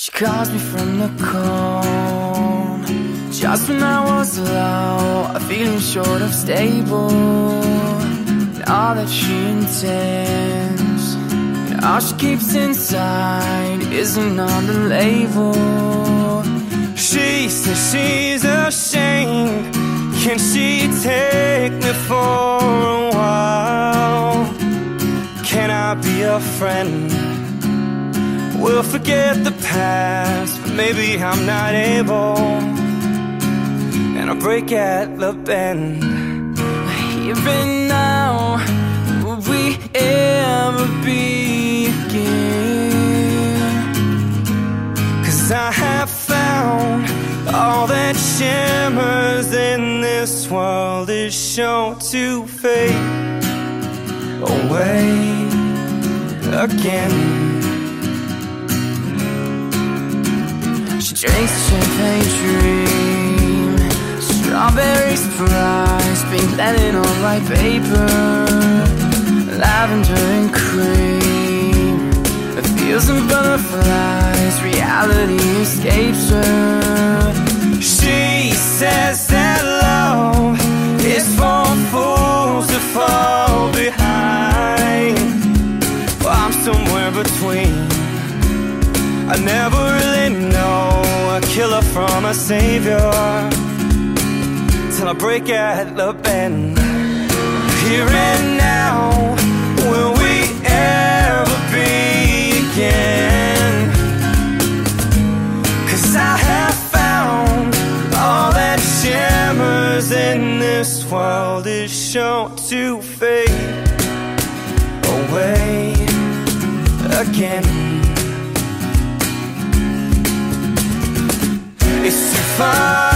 She calls me from the cold Just when I was low Feeling short of stable And all that she intends And all she keeps inside Isn't on the label She says she's ashamed Can she take me for a while? Can I be a friend? We'll forget the past, but maybe I'm not able. And I'll break at the bend. And now, will we ever be again? Cause I have found all that shimmers in this world is shown to fade away again. Drinks a champagne dream Strawberry surprise Pink linen on white paper. Lavender and cream. It feels and butterflies Reality escapes her. She says that love Is for fools to fall behind. Well, I'm somewhere between. I never really know a killer from a savior. Till I break at the bend. Here and now, will we ever be again? Cause I have found all that shimmers in this world is sure to fade away again far